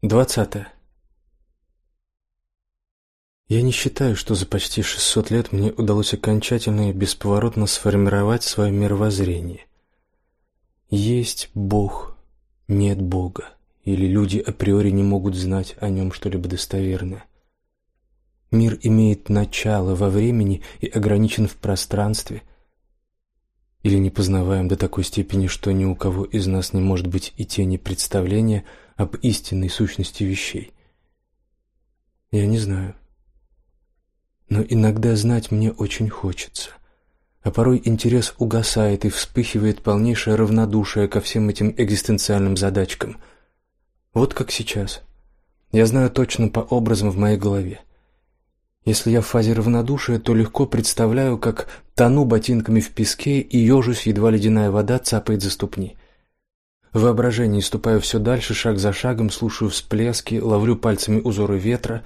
Двадцатое. Я не считаю, что за почти 600 лет мне удалось окончательно и бесповоротно сформировать свое мировоззрение. Есть Бог, нет Бога, или люди априори не могут знать о нем что-либо достоверное. Мир имеет начало во времени и ограничен в пространстве, или непознаваем до такой степени, что ни у кого из нас не может быть и тени представления – об истинной сущности вещей. Я не знаю. Но иногда знать мне очень хочется. А порой интерес угасает и вспыхивает полнейшее равнодушие ко всем этим экзистенциальным задачкам. Вот как сейчас. Я знаю точно по образам в моей голове. Если я в фазе равнодушия, то легко представляю, как тону ботинками в песке и ежусь, едва ледяная вода цапает за ступни. В воображении ступаю все дальше, шаг за шагом, слушаю всплески, ловлю пальцами узоры ветра,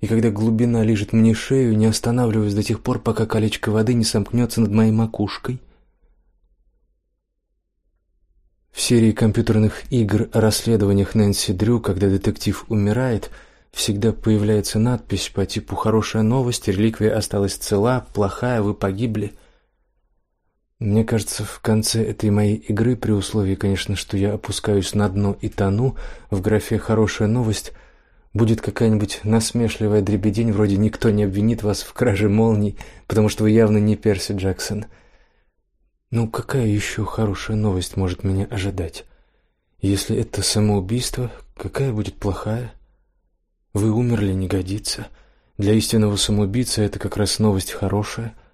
и когда глубина лижет мне шею, не останавливаюсь до тех пор, пока колечко воды не сомкнется над моей макушкой. В серии компьютерных игр о расследованиях Нэнси Дрю, когда детектив умирает, всегда появляется надпись по типу «Хорошая новость, реликвия осталась цела, плохая, вы погибли». Мне кажется, в конце этой моей игры, при условии, конечно, что я опускаюсь на дно и тону, в графе «Хорошая новость» будет какая-нибудь насмешливая дребедень вроде «Никто не обвинит вас в краже молний, потому что вы явно не Перси Джексон». Ну, какая еще хорошая новость может меня ожидать? Если это самоубийство, какая будет плохая? Вы умерли, не годится. Для истинного самоубийцы это как раз новость хорошая —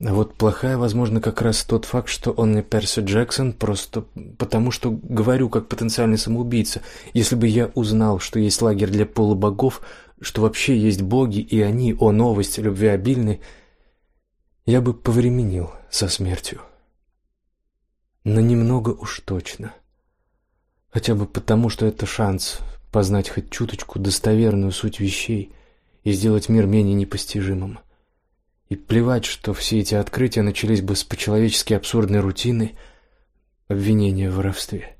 а вот плохая, возможно, как раз тот факт, что он не Перси Джексон, просто потому что говорю как потенциальный самоубийца. Если бы я узнал, что есть лагерь для полубогов, что вообще есть боги, и они, о новость, любвеобильны, я бы повременил со смертью. Но немного уж точно. Хотя бы потому, что это шанс познать хоть чуточку достоверную суть вещей и сделать мир менее непостижимым. И плевать, что все эти открытия начались бы с по-человечески абсурдной рутины обвинения в воровстве.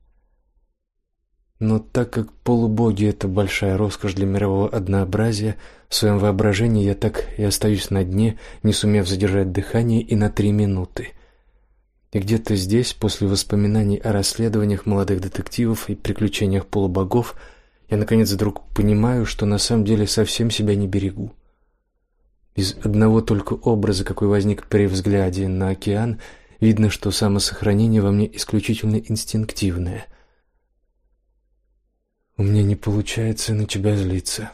Но так как полубоги — это большая роскошь для мирового однообразия, в своем воображении я так и остаюсь на дне, не сумев задержать дыхание и на три минуты. И где-то здесь, после воспоминаний о расследованиях молодых детективов и приключениях полубогов, я наконец вдруг понимаю, что на самом деле совсем себя не берегу. Из одного только образа, какой возник при взгляде на океан, видно, что самосохранение во мне исключительно инстинктивное. У меня не получается на тебя злиться.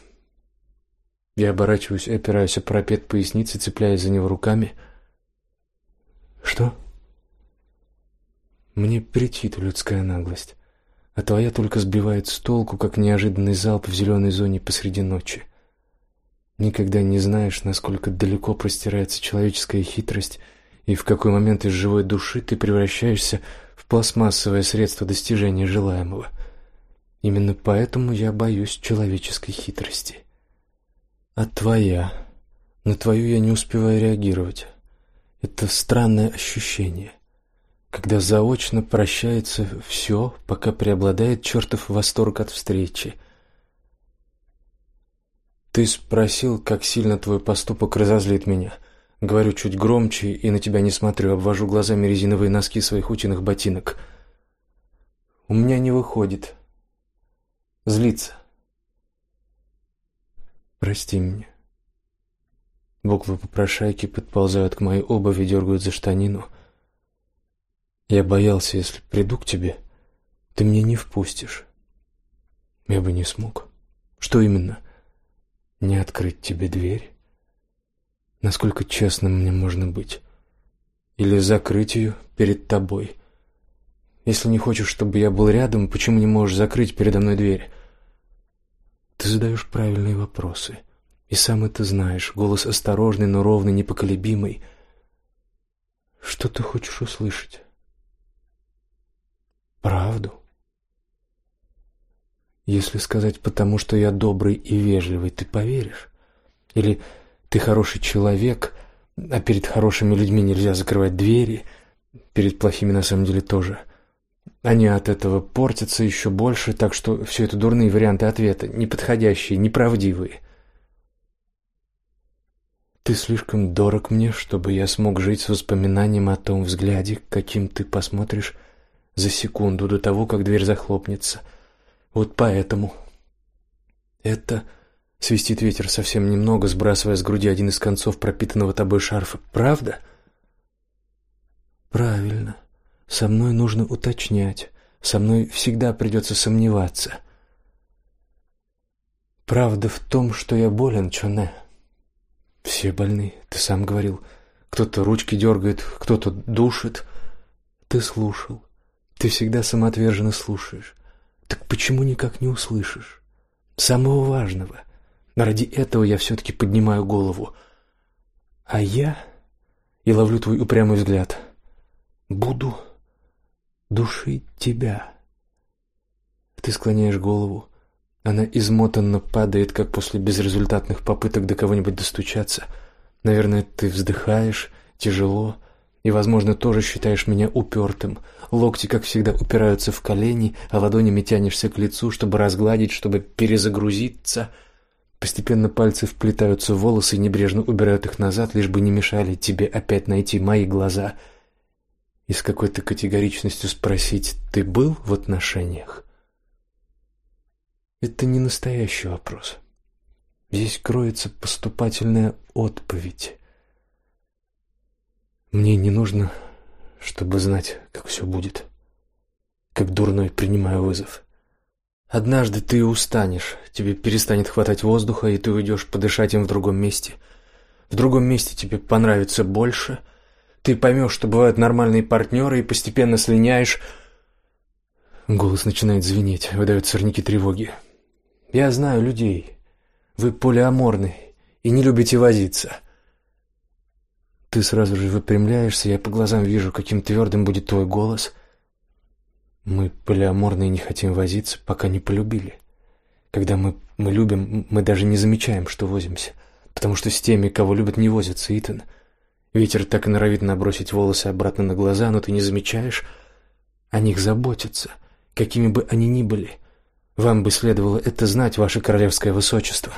Я оборачиваюсь, опираюсь о парапет поясницы, цепляясь за него руками. Что? Мне претит людская наглость, а твоя только сбивает с толку, как неожиданный залп в зеленой зоне посреди ночи. Никогда не знаешь, насколько далеко простирается человеческая хитрость и в какой момент из живой души ты превращаешься в пластмассовое средство достижения желаемого. Именно поэтому я боюсь человеческой хитрости. А твоя? На твою я не успеваю реагировать. Это странное ощущение, когда заочно прощается все, пока преобладает чертов восторг от встречи. Ты спросил, как сильно твой поступок разозлит меня. Говорю чуть громче и на тебя не смотрю, обвожу глазами резиновые носки своих утиных ботинок. У меня не выходит. Злиться. Прости меня. Буквы попрошайки подползают к моей обуви, дергают за штанину. Я боялся, если приду к тебе, ты меня не впустишь. Я бы не смог. Что именно? Не открыть тебе дверь? Насколько честным мне можно быть? Или закрыть ее перед тобой? Если не хочешь, чтобы я был рядом, почему не можешь закрыть передо мной дверь? Ты задаешь правильные вопросы. И сам это знаешь. Голос осторожный, но ровный, непоколебимый. Что ты хочешь услышать? Правду? Если сказать «потому что я добрый и вежливый», ты поверишь? Или «ты хороший человек», а перед хорошими людьми нельзя закрывать двери, перед плохими на самом деле тоже. Они от этого портятся еще больше, так что все это дурные варианты ответа, неподходящие, неправдивые. Ты слишком дорог мне, чтобы я смог жить с воспоминанием о том взгляде, каким ты посмотришь за секунду до того, как дверь захлопнется. Вот поэтому это свистит ветер совсем немного, сбрасывая с груди один из концов пропитанного тобой шарфа. Правда? Правильно. Со мной нужно уточнять. Со мной всегда придется сомневаться. Правда в том, что я болен, Чоне. Все больны, ты сам говорил. Кто-то ручки дергает, кто-то душит. Ты слушал. Ты всегда самоотверженно слушаешь. Так почему никак не услышишь? Самого важного. Ради этого я все-таки поднимаю голову. А я... И ловлю твой упрямый взгляд. Буду душить тебя. Ты склоняешь голову. Она измотанно падает, как после безрезультатных попыток до кого-нибудь достучаться. Наверное, ты вздыхаешь, тяжело, и, возможно, тоже считаешь меня упертым. Локти, как всегда, упираются в колени, а ладонями тянешься к лицу, чтобы разгладить, чтобы перезагрузиться. Постепенно пальцы вплетаются в волосы и небрежно убирают их назад, лишь бы не мешали тебе опять найти мои глаза и с какой-то категоричностью спросить: "Ты был в отношениях?" Это не настоящий вопрос. Здесь кроется поступательная отповедь. Мне не нужно, чтобы знать, как все будет. Как дурной принимаю вызов. Однажды ты устанешь, тебе перестанет хватать воздуха, и ты уйдешь подышать им в другом месте. В другом месте тебе понравится больше. Ты поймешь, что бывают нормальные партнеры, и постепенно слиняешь. Голос начинает звенеть, выдают сорняки тревоги. Я знаю людей. Вы полиаморны и не любите возиться. Ты сразу же выпрямляешься, я по глазам вижу, каким твердым будет твой голос. Мы полиаморные не хотим возиться, пока не полюбили. Когда мы мы любим, мы даже не замечаем, что возимся, потому что с теми, кого любят, не возятся, Итан. Ветер так и норовит набросить волосы обратно на глаза, но ты не замечаешь, о них заботятся, какими бы они ни были. Вам бы следовало это знать, ваше королевское высочество.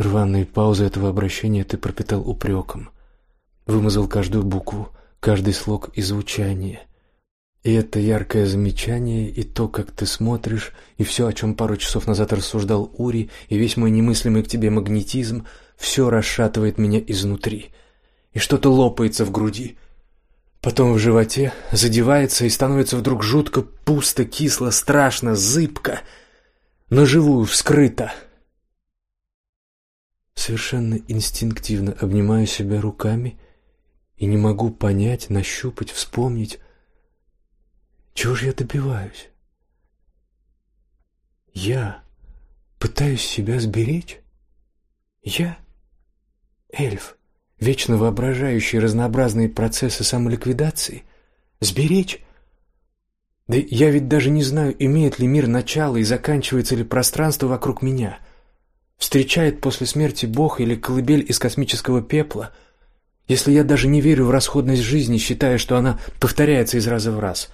Рваные паузы этого обращения ты пропитал упреком, вымазал каждую букву, каждый слог и звучание. И это яркое замечание, и то, как ты смотришь, и все, о чем пару часов назад рассуждал Ури, и весь мой немыслимый к тебе магнетизм, все расшатывает меня изнутри, и что-то лопается в груди, потом в животе, задевается и становится вдруг жутко пусто, кисло, страшно, зыбко, но живую вскрыто. Совершенно инстинктивно обнимаю себя руками и не могу понять, нащупать, вспомнить, чего же я добиваюсь. Я пытаюсь себя сберечь. Я эльф, вечно воображающий разнообразные процессы самоликвидации, сберечь. Да я ведь даже не знаю, имеет ли мир начало и заканчивается ли пространство вокруг меня встречает после смерти Бог или колыбель из космического пепла, если я даже не верю в расходность жизни, считая, что она повторяется из раза в раз,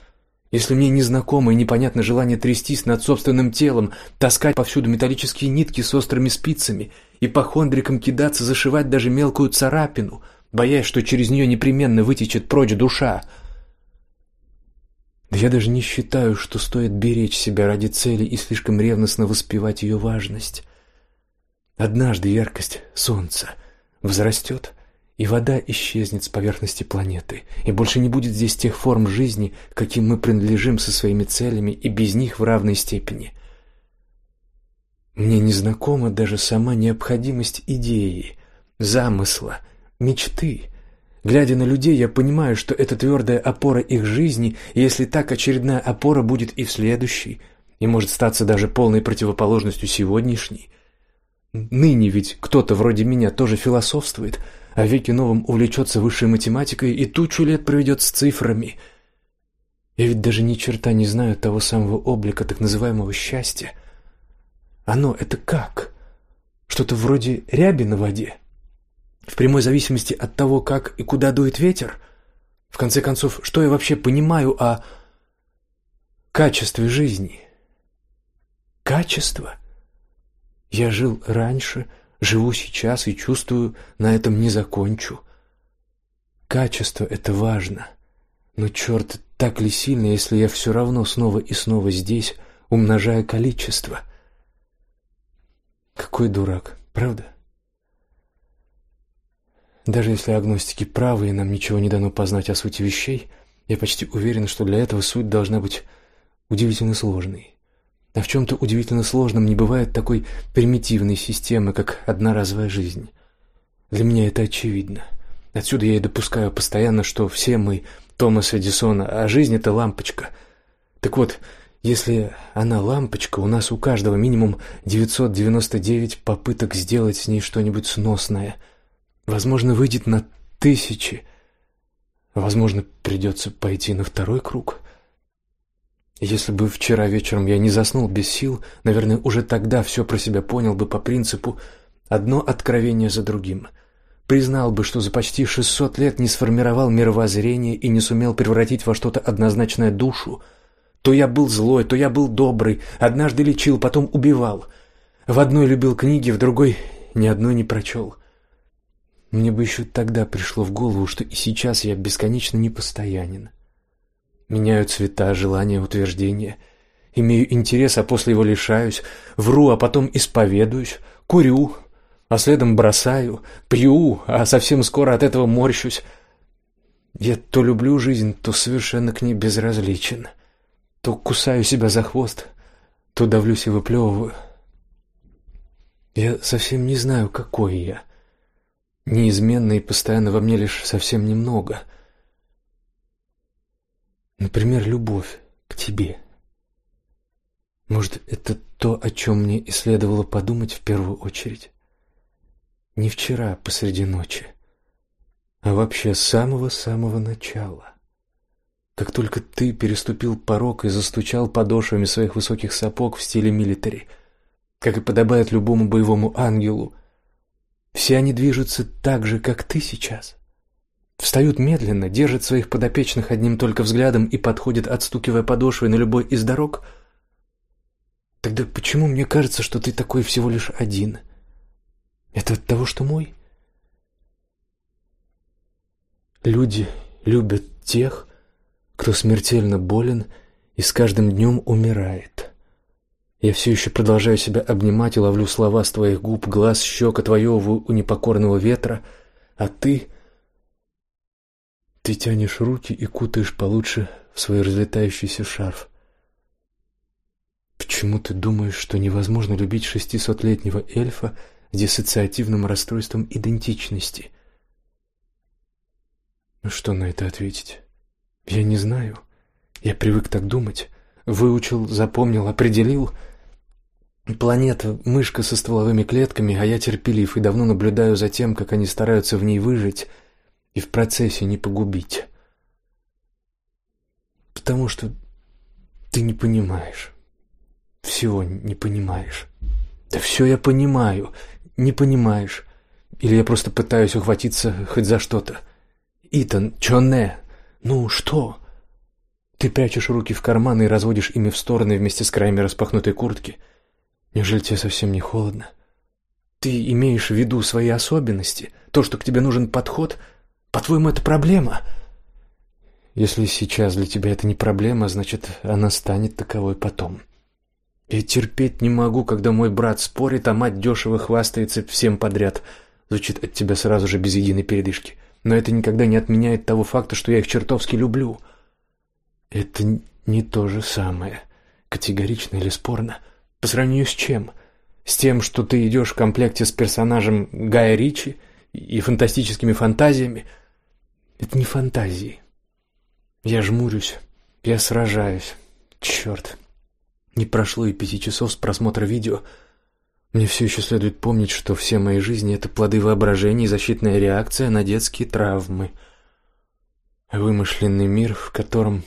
если мне незнакомо и непонятно желание трястись над собственным телом, таскать повсюду металлические нитки с острыми спицами и по хондрикам кидаться зашивать даже мелкую царапину, боясь, что через нее непременно вытечет прочь душа. Да я даже не считаю, что стоит беречь себя ради цели и слишком ревностно воспевать ее важность. Однажды яркость солнца возрастет, и вода исчезнет с поверхности планеты, и больше не будет здесь тех форм жизни, каким мы принадлежим со своими целями и без них в равной степени. Мне незнакома даже сама необходимость идеи, замысла, мечты. Глядя на людей, я понимаю, что это твердая опора их жизни, и если так, очередная опора будет и в следующей, и может статься даже полной противоположностью сегодняшней. Ныне ведь кто-то вроде меня тоже философствует, а веки новым увлечется высшей математикой и тучу лет проведет с цифрами. Я ведь даже ни черта не знаю того самого облика так называемого счастья. Оно это как? Что-то вроде ряби на воде? В прямой зависимости от того, как и куда дует ветер? В конце концов, что я вообще понимаю о качестве жизни? Качество? Я жил раньше, живу сейчас и чувствую, на этом не закончу. Качество — это важно. Но черт, так ли сильно, если я все равно снова и снова здесь, умножая количество? Какой дурак, правда? Даже если агностики правы и нам ничего не дано познать о сути вещей, я почти уверен, что для этого суть должна быть удивительно сложной. А в чем-то удивительно сложном не бывает такой примитивной системы, как одноразовая жизнь. Для меня это очевидно. Отсюда я и допускаю постоянно, что все мы Томас Эдисон, а жизнь — это лампочка. Так вот, если она лампочка, у нас у каждого минимум 999 попыток сделать с ней что-нибудь сносное. Возможно, выйдет на тысячи. Возможно, придется пойти на второй круг. Если бы вчера вечером я не заснул без сил, наверное, уже тогда все про себя понял бы по принципу «одно откровение за другим». Признал бы, что за почти 600 лет не сформировал мировоззрение и не сумел превратить во что-то однозначное душу. То я был злой, то я был добрый, однажды лечил, потом убивал. В одной любил книги, в другой ни одной не прочел. Мне бы еще тогда пришло в голову, что и сейчас я бесконечно непостоянен. Меняю цвета, желания, утверждения. Имею интерес, а после его лишаюсь. Вру, а потом исповедуюсь. Курю, а следом бросаю. Пью, а совсем скоро от этого морщусь. Я то люблю жизнь, то совершенно к ней безразличен. То кусаю себя за хвост, то давлюсь и выплевываю. Я совсем не знаю, какой я. Неизменно и постоянно во мне лишь совсем немного — Например, любовь к тебе. Может, это то, о чем мне и следовало подумать в первую очередь. Не вчера посреди ночи, а вообще с самого-самого начала. Как только ты переступил порог и застучал подошвами своих высоких сапог в стиле милитари, как и подобает любому боевому ангелу, все они движутся так же, как ты сейчас. Встают медленно, держат своих подопечных одним только взглядом и подходят, отстукивая подошвой на любой из дорог. Тогда почему мне кажется, что ты такой всего лишь один? Это от того, что мой? Люди любят тех, кто смертельно болен и с каждым днем умирает. Я все еще продолжаю себя обнимать и ловлю слова с твоих губ, глаз, щек отвоевываю у непокорного ветра, а ты ты тянешь руки и кутаешь получше в свой разлетающийся шарф. Почему ты думаешь, что невозможно любить шестисотлетнего эльфа с диссоциативным расстройством идентичности? Ну что на это ответить? Я не знаю. Я привык так думать. Выучил, запомнил, определил. Планета — мышка со стволовыми клетками, а я терпелив и давно наблюдаю за тем, как они стараются в ней выжить — и в процессе не погубить. Потому что ты не понимаешь. Всего не понимаешь. Да все я понимаю. Не понимаешь. Или я просто пытаюсь ухватиться хоть за что-то. Итан, чонне? Ну, что? Ты прячешь руки в карманы и разводишь ими в стороны вместе с краями распахнутой куртки. Неужели тебе совсем не холодно? Ты имеешь в виду свои особенности, то, что к тебе нужен подход — по-твоему, это проблема? Если сейчас для тебя это не проблема, значит, она станет таковой потом. Я терпеть не могу, когда мой брат спорит, а мать дешево хвастается всем подряд. Звучит от тебя сразу же без единой передышки. Но это никогда не отменяет того факта, что я их чертовски люблю. Это не то же самое. Категорично или спорно? По сравнению с чем? С тем, что ты идешь в комплекте с персонажем Гая Ричи и фантастическими фантазиями – это не фантазии. Я жмурюсь, я сражаюсь. Черт. Не прошло и пяти часов с просмотра видео. Мне все еще следует помнить, что все мои жизни — это плоды воображения и защитная реакция на детские травмы. Вымышленный мир, в котором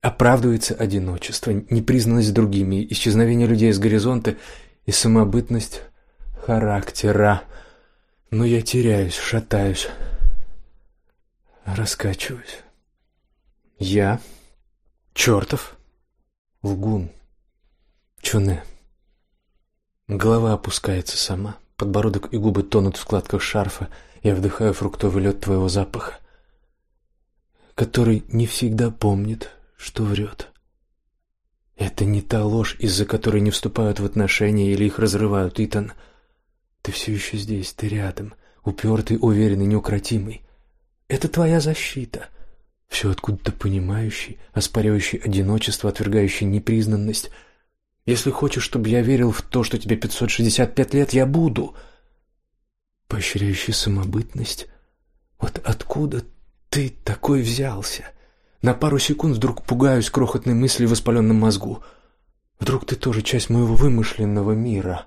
оправдывается одиночество, непризнанность другими, исчезновение людей с горизонта и самобытность характера. Но я теряюсь, шатаюсь, Раскачиваюсь. Я чертов лгун. Чуне. Голова опускается сама. Подбородок и губы тонут в складках шарфа. Я вдыхаю фруктовый лед твоего запаха, который не всегда помнит, что врет. Это не та ложь, из-за которой не вступают в отношения или их разрывают, Итан. Ты все еще здесь, ты рядом, упертый, уверенный, неукротимый. Это твоя защита. Все откуда-то понимающий, оспаривающий одиночество, отвергающий непризнанность. Если хочешь, чтобы я верил в то, что тебе 565 лет, я буду. Поощряющий самобытность. Вот откуда ты такой взялся? На пару секунд вдруг пугаюсь крохотной мысли в воспаленном мозгу. Вдруг ты тоже часть моего вымышленного мира?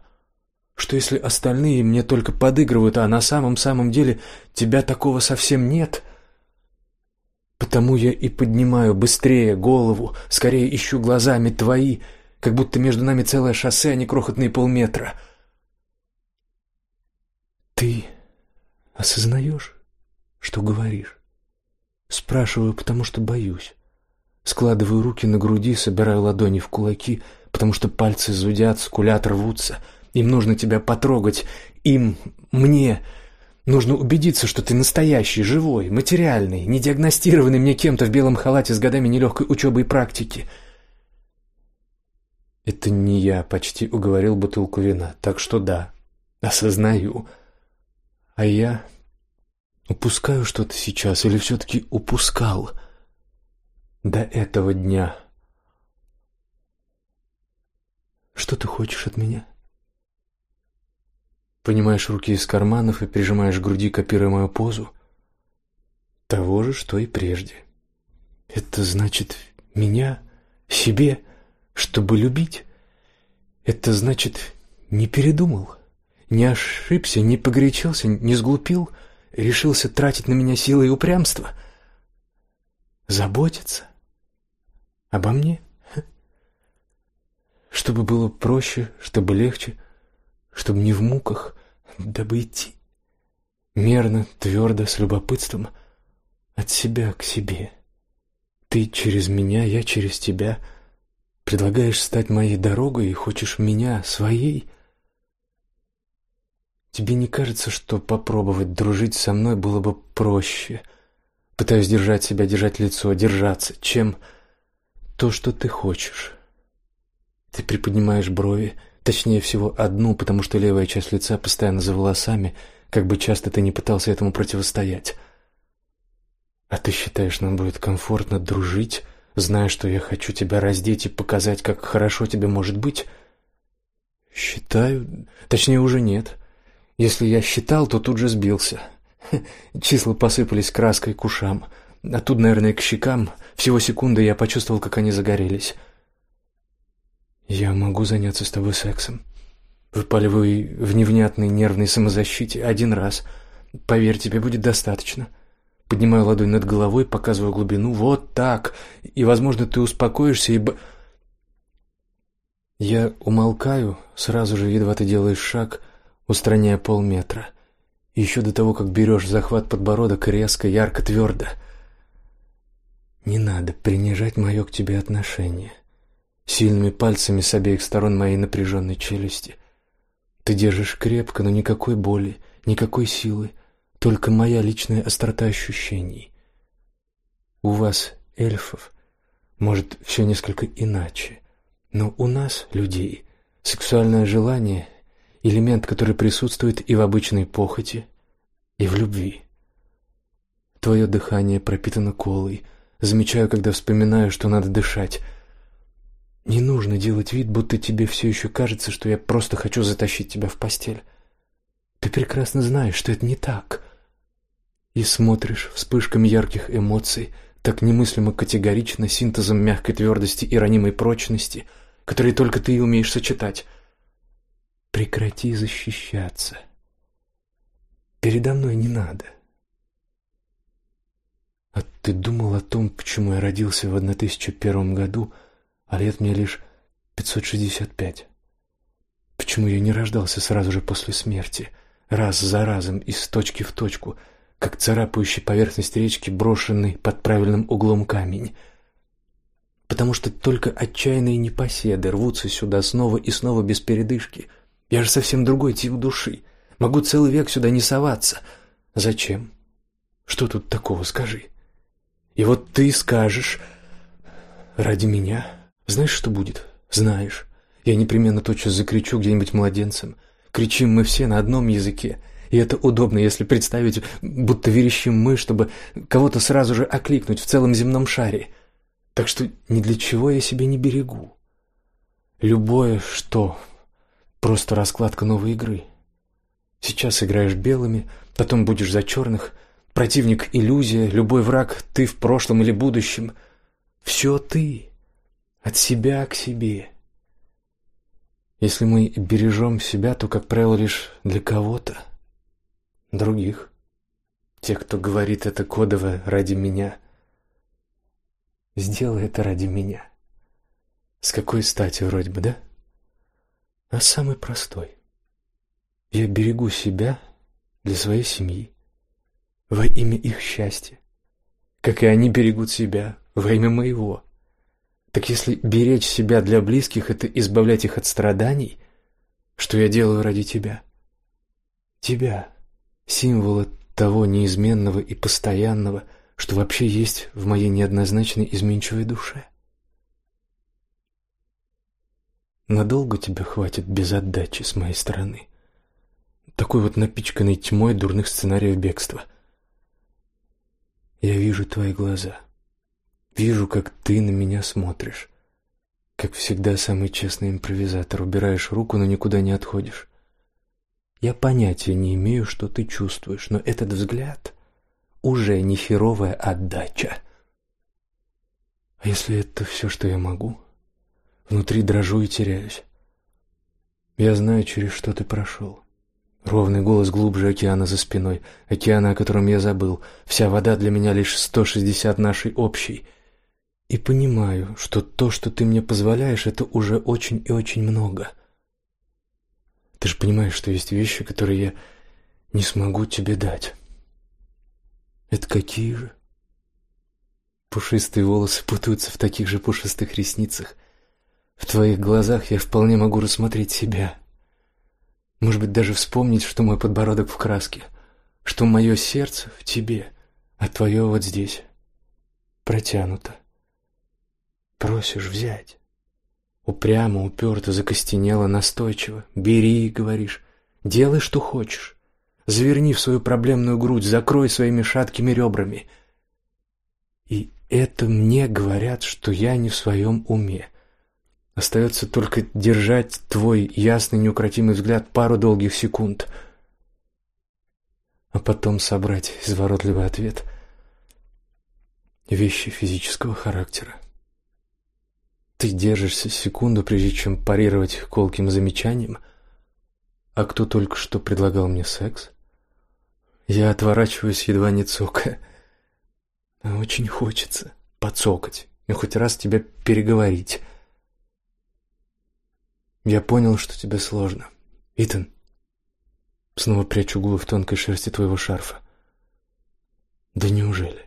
Что если остальные мне только подыгрывают, а на самом-самом деле тебя такого совсем нет? Потому я и поднимаю быстрее голову, скорее ищу глазами твои, как будто между нами целое шоссе, а не крохотные полметра. Ты осознаешь, что говоришь? Спрашиваю, потому что боюсь. Складываю руки на груди, собираю ладони в кулаки, потому что пальцы зудят, скулят, рвутся. Им нужно тебя потрогать. Им, мне, нужно убедиться, что ты настоящий, живой, материальный, не диагностированный мне кем-то в белом халате с годами нелегкой учебы и практики. Это не я почти уговорил бутылку вина, так что да, осознаю. А я Упускаю что-то сейчас или все-таки упускал до этого дня? Что ты хочешь от меня? Понимаешь руки из карманов и прижимаешь к груди, копируя мою позу? Того же, что и прежде. Это значит меня, себе, чтобы любить? Это значит, не передумал, не ошибся, не погорячился, не сглупил — решился тратить на меня силы и упрямство? Заботиться? Обо мне? Чтобы было проще, чтобы легче, чтобы не в муках, дабы идти. Мерно, твердо, с любопытством, от себя к себе. Ты через меня, я через тебя. Предлагаешь стать моей дорогой и хочешь меня своей — Тебе не кажется, что попробовать дружить со мной было бы проще? Пытаюсь держать себя, держать лицо, держаться, чем то, что ты хочешь. Ты приподнимаешь брови, точнее всего одну, потому что левая часть лица постоянно за волосами, как бы часто ты не пытался этому противостоять. А ты считаешь, нам будет комфортно дружить, зная, что я хочу тебя раздеть и показать, как хорошо тебе может быть? Считаю, точнее уже нет. Если я считал, то тут же сбился. Числа посыпались краской к ушам. Оттуда, наверное, к щекам. Всего секунды я почувствовал, как они загорелись. «Я могу заняться с тобой сексом». Выпаливаю в невнятной нервной самозащите один раз. Поверь, тебе будет достаточно. Поднимаю ладонь над головой, показываю глубину. Вот так. И, возможно, ты успокоишься, ибо... Я умолкаю, сразу же, едва ты делаешь шаг, устраняя полметра. Еще до того, как берешь захват подбородок резко, ярко, твердо. Не надо принижать мое к тебе отношение. Сильными пальцами с обеих сторон моей напряженной челюсти. Ты держишь крепко, но никакой боли, никакой силы, только моя личная острота ощущений. У вас, эльфов, может, все несколько иначе, но у нас, людей, сексуальное желание элемент, который присутствует и в обычной похоти, и в любви. Твое дыхание пропитано колой. Замечаю, когда вспоминаю, что надо дышать. Не нужно делать вид, будто тебе все еще кажется, что я просто хочу затащить тебя в постель. Ты прекрасно знаешь, что это не так. И смотришь вспышками ярких эмоций, так немыслимо категорично, синтезом мягкой твердости и ранимой прочности, которые только ты и умеешь сочетать. Прекрати защищаться. Передо мной не надо. А ты думал о том, почему я родился в 1001 году, а лет мне лишь 565? Почему я не рождался сразу же после смерти, раз за разом, из точки в точку, как царапающий поверхность речки, брошенный под правильным углом камень. Потому что только отчаянные непоседы рвутся сюда снова и снова без передышки. Я же совсем другой тип души. Могу целый век сюда не соваться. Зачем? Что тут такого, скажи? И вот ты скажешь ради меня. Знаешь, что будет? Знаешь. Я непременно тотчас закричу где-нибудь младенцем. Кричим мы все на одном языке. И это удобно, если представить, будто верещим мы, чтобы кого-то сразу же окликнуть в целом земном шаре. Так что ни для чего я себя не берегу. Любое что просто раскладка новой игры. Сейчас играешь белыми, потом будешь за черных. Противник иллюзия, любой враг ты в прошлом или будущем. Все ты от себя к себе. Если мы бережем себя, то, как правило, лишь для кого-то, других, тех, кто говорит это кодовое ради меня. Сделай это ради меня. С какой стати вроде бы, да? А самый простой. Я берегу себя для своей семьи, во имя их счастья, как и они берегут себя во имя моего. Так если беречь себя для близких это избавлять их от страданий, что я делаю ради тебя? Тебя, символа того неизменного и постоянного, что вообще есть в моей неоднозначной изменчивой душе. Надолго тебя хватит без отдачи с моей стороны. Такой вот напичканной тьмой дурных сценариев бегства. Я вижу твои глаза. Вижу, как ты на меня смотришь. Как всегда, самый честный импровизатор. Убираешь руку, но никуда не отходишь. Я понятия не имею, что ты чувствуешь, но этот взгляд уже не херовая отдача. А если это все, что я могу? Внутри дрожу и теряюсь. Я знаю, через что ты прошел. Ровный голос глубже океана за спиной, океана, о котором я забыл. Вся вода для меня лишь сто шестьдесят нашей общей — и понимаю, что то, что ты мне позволяешь, это уже очень и очень много. Ты же понимаешь, что есть вещи, которые я не смогу тебе дать. Это какие же? Пушистые волосы путаются в таких же пушистых ресницах. В твоих глазах я вполне могу рассмотреть себя. Может быть, даже вспомнить, что мой подбородок в краске, что мое сердце в тебе, а твое вот здесь протянуто. Просишь взять. Упрямо, уперто, закостенело, настойчиво. Бери, говоришь. Делай, что хочешь. Заверни в свою проблемную грудь, закрой своими шаткими ребрами. И это мне говорят, что я не в своем уме. Остается только держать твой ясный, неукротимый взгляд пару долгих секунд, а потом собрать изворотливый ответ. Вещи физического характера. Ты держишься секунду, прежде чем парировать колким замечанием. А кто только что предлагал мне секс? Я отворачиваюсь, едва не цокая. Очень хочется подцокать и хоть раз тебя переговорить. Я понял, что тебе сложно. Итан, снова прячу губы в тонкой шерсти твоего шарфа. Да неужели?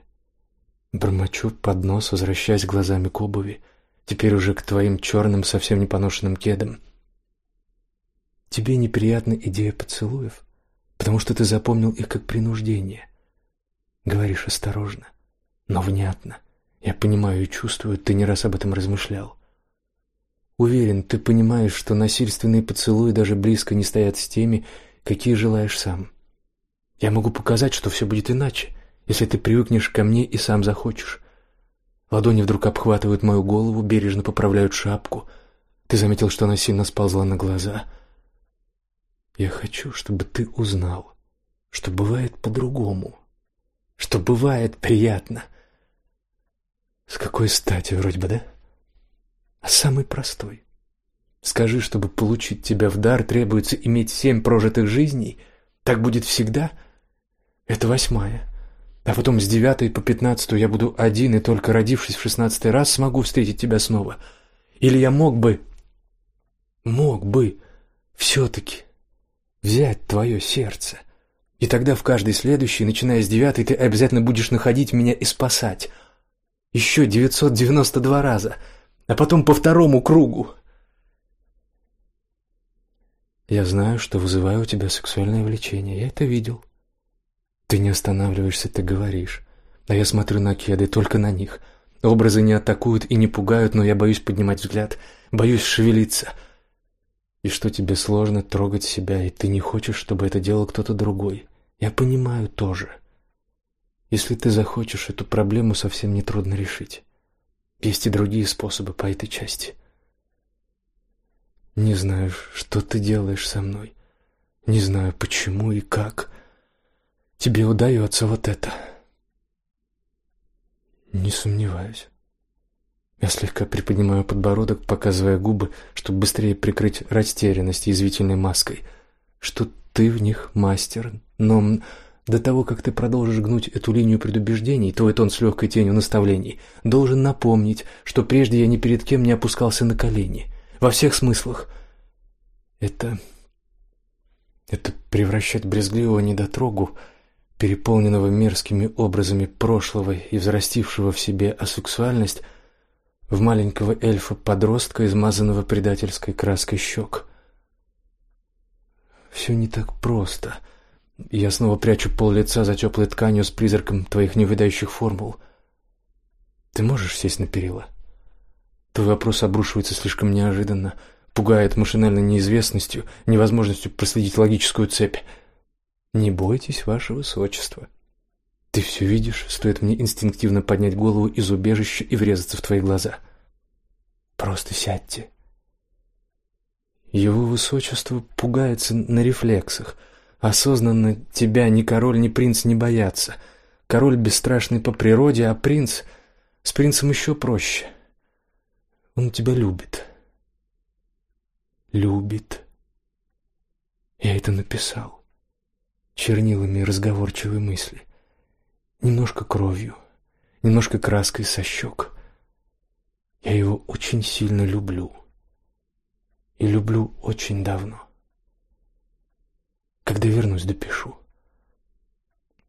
Бормочу под нос, возвращаясь глазами к обуви теперь уже к твоим черным, совсем не поношенным кедам. Тебе неприятна идея поцелуев, потому что ты запомнил их как принуждение. Говоришь осторожно, но внятно. Я понимаю и чувствую, ты не раз об этом размышлял. Уверен, ты понимаешь, что насильственные поцелуи даже близко не стоят с теми, какие желаешь сам. Я могу показать, что все будет иначе, если ты привыкнешь ко мне и сам захочешь. Ладони вдруг обхватывают мою голову, бережно поправляют шапку. Ты заметил, что она сильно сползла на глаза. Я хочу, чтобы ты узнал, что бывает по-другому, что бывает приятно. С какой стати, вроде бы, да? А самый простой. Скажи, чтобы получить тебя в дар, требуется иметь семь прожитых жизней. Так будет всегда. Это восьмая. А потом с девятой по пятнадцатую я буду один, и только родившись в шестнадцатый раз смогу встретить тебя снова. Или я мог бы... Мог бы все-таки взять твое сердце И тогда в каждый следующий, начиная с девятой, ты обязательно будешь находить меня и спасать. Еще 992 раза, а потом по второму кругу. Я знаю, что вызываю у тебя сексуальное влечение, я это видел. Ты не останавливаешься, ты говоришь. А я смотрю на кеды, только на них. Образы не атакуют и не пугают, но я боюсь поднимать взгляд, боюсь шевелиться. И что тебе сложно трогать себя, и ты не хочешь, чтобы это делал кто-то другой. Я понимаю тоже. Если ты захочешь, эту проблему совсем не трудно решить. Есть и другие способы по этой части. Не знаю, что ты делаешь со мной. Не знаю, почему и как. Тебе удается вот это. Не сомневаюсь. Я слегка приподнимаю подбородок, показывая губы, чтобы быстрее прикрыть растерянность язвительной маской. Что ты в них мастер, но до того, как ты продолжишь гнуть эту линию предубеждений, твой тон с легкой тенью наставлений, должен напомнить, что прежде я ни перед кем не опускался на колени. Во всех смыслах. Это... Это превращать брезгливого недотрогу, переполненного мерзкими образами прошлого и взрастившего в себе асексуальность, в маленького эльфа-подростка, измазанного предательской краской щек. Все не так просто. Я снова прячу пол лица за теплой тканью с призраком твоих невыдающих формул. Ты можешь сесть на перила? Твой вопрос обрушивается слишком неожиданно, пугает машинальной неизвестностью, невозможностью проследить логическую цепь. Не бойтесь, ваше высочество. Ты все видишь, стоит мне инстинктивно поднять голову из убежища и врезаться в твои глаза. Просто сядьте. Его высочество пугается на рефлексах. Осознанно тебя ни король, ни принц не боятся. Король бесстрашный по природе, а принц... С принцем еще проще. Он тебя любит. Любит. Я это написал. Чернилами разговорчивой мысли. Немножко кровью, немножко краской со щек. Я его очень сильно люблю и люблю очень давно. Когда вернусь, допишу.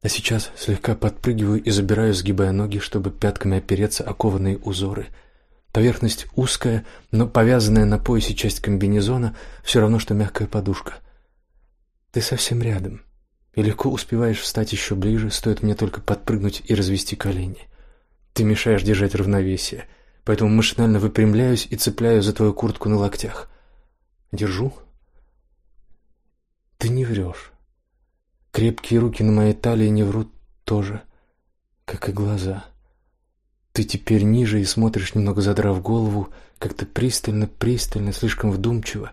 А сейчас слегка подпрыгиваю и забираю, сгибая ноги, чтобы пятками опереться о кованые узоры. Поверхность узкая, но повязанная на поясе часть комбинезона все равно что мягкая подушка. Ты совсем рядом и легко успеваешь встать еще ближе, стоит мне только подпрыгнуть и развести колени. Ты мешаешь держать равновесие, поэтому машинально выпрямляюсь и цепляю за твою куртку на локтях. Держу. Ты не врешь. Крепкие руки на моей талии не врут тоже, как и глаза. Ты теперь ниже и смотришь, немного задрав голову, как-то пристально, пристально, слишком вдумчиво.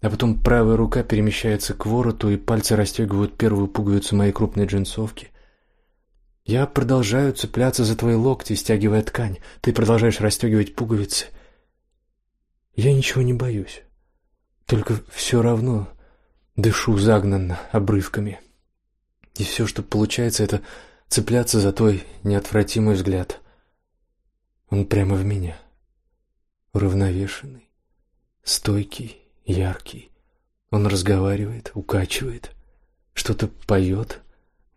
А потом правая рука перемещается к вороту, и пальцы расстегивают первую пуговицу моей крупной джинсовки. Я продолжаю цепляться за твои локти, стягивая ткань. Ты продолжаешь расстегивать пуговицы. Я ничего не боюсь. Только все равно дышу загнанно, обрывками. И все, что получается, это цепляться за твой неотвратимый взгляд. Он прямо в меня. Уравновешенный, стойкий, яркий. Он разговаривает, укачивает, что-то поет,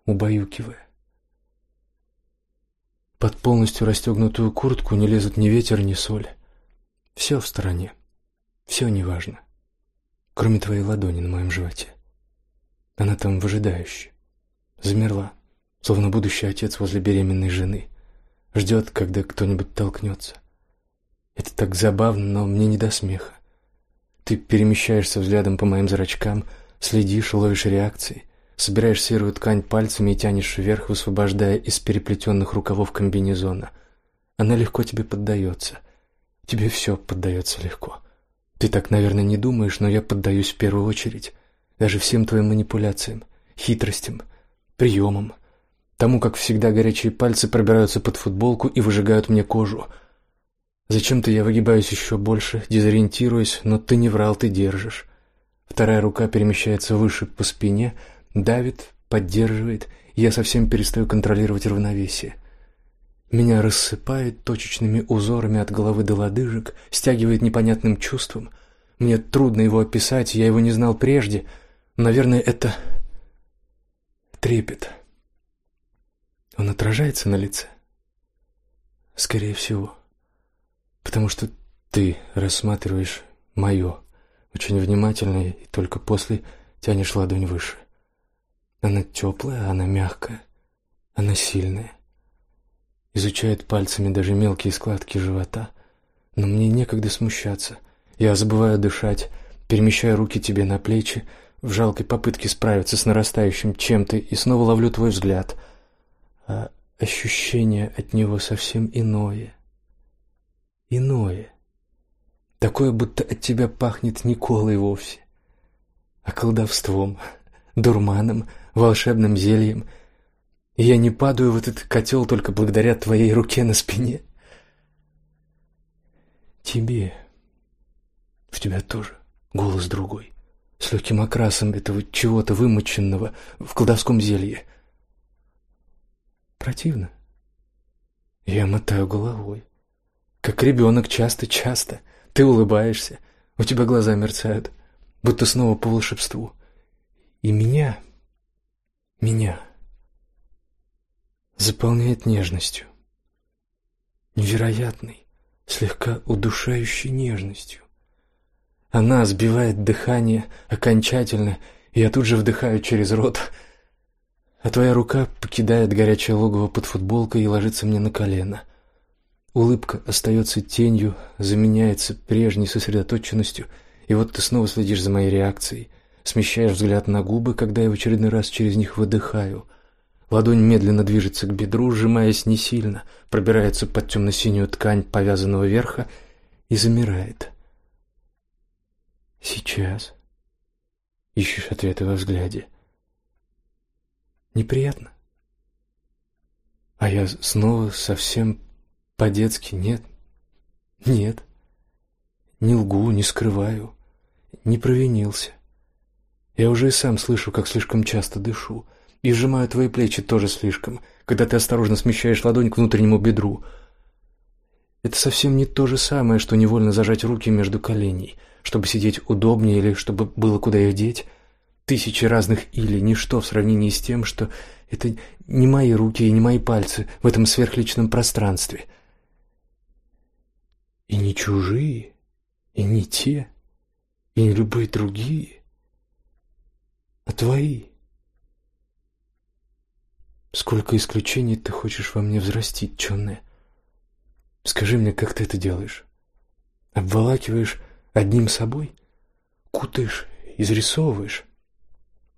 убаюкивая. Под полностью расстегнутую куртку не лезут ни ветер, ни соль. Все в стороне, все неважно кроме твоей ладони на моем животе. Она там выжидающе. Замерла, словно будущий отец возле беременной жены. Ждет, когда кто-нибудь толкнется. Это так забавно, но мне не до смеха. Ты перемещаешься взглядом по моим зрачкам, следишь, ловишь реакции, собираешь серую ткань пальцами и тянешь вверх, высвобождая из переплетенных рукавов комбинезона. Она легко тебе поддается. Тебе все поддается легко. Ты так, наверное, не думаешь, но я поддаюсь в первую очередь. Даже всем твоим манипуляциям, хитростям, приемам. Тому, как всегда горячие пальцы пробираются под футболку и выжигают мне кожу. Зачем-то я выгибаюсь еще больше, дезориентируюсь, но ты не врал, ты держишь. Вторая рука перемещается выше по спине, давит, поддерживает, и я совсем перестаю контролировать равновесие. Меня рассыпает точечными узорами от головы до лодыжек, стягивает непонятным чувством. Мне трудно его описать, я его не знал прежде. Наверное, это трепет. Он отражается на лице? Скорее всего. Потому что ты рассматриваешь мое очень внимательно и только после тянешь ладонь выше. Она теплая, она мягкая, она сильная. Изучает пальцами даже мелкие складки живота. Но мне некогда смущаться. Я забываю дышать, перемещаю руки тебе на плечи, в жалкой попытке справиться с нарастающим чем-то, и снова ловлю твой взгляд. А ощущение от него совсем иное. Иное. Такое, будто от тебя пахнет не колой вовсе, а колдовством, дурманом, волшебным зельем. И я не падаю в этот котел только благодаря твоей руке на спине. Тебе. В тебя тоже голос другой, с легким окрасом этого чего-то вымоченного в колдовском зелье. Противно. Я мотаю головой. Как ребенок часто-часто. Ты улыбаешься, у тебя глаза мерцают, будто снова по волшебству. И меня, меня заполняет нежностью. Невероятной, слегка удушающей нежностью. Она сбивает дыхание окончательно, и я тут же вдыхаю через рот. А твоя рука покидает горячее логово под футболкой и ложится мне на колено. Улыбка остается тенью, заменяется прежней сосредоточенностью, и вот ты снова следишь за моей реакцией, смещаешь взгляд на губы, когда я в очередной раз через них выдыхаю. Ладонь медленно движется к бедру, сжимаясь не сильно, пробирается под темно-синюю ткань повязанного верха и замирает. Сейчас ищешь ответы во взгляде. Неприятно. А я снова совсем по-детски нет. Нет. Не лгу, не скрываю, не провинился. Я уже и сам слышу, как слишком часто дышу, и сжимаю твои плечи тоже слишком, когда ты осторожно смещаешь ладонь к внутреннему бедру. Это совсем не то же самое, что невольно зажать руки между коленей, чтобы сидеть удобнее или чтобы было куда их деть. Тысячи разных или ничто в сравнении с тем, что это не мои руки и не мои пальцы в этом сверхличном пространстве — и не чужие, и не те, и не любые другие, а твои. Сколько исключений ты хочешь во мне взрастить, Чонне? Скажи мне, как ты это делаешь? Обволакиваешь одним собой? Кутаешь, изрисовываешь?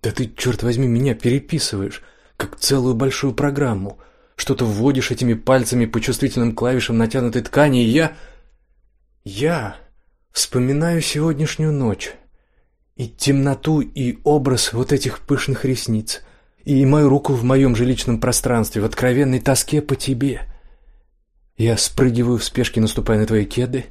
Да ты, черт возьми, меня переписываешь, как целую большую программу. Что-то вводишь этими пальцами по чувствительным клавишам натянутой ткани, и я... Я вспоминаю сегодняшнюю ночь и темноту и образ вот этих пышных ресниц и мою руку в моем жилищном пространстве в откровенной тоске по тебе. Я спрыгиваю в спешке, наступая на твои кеды.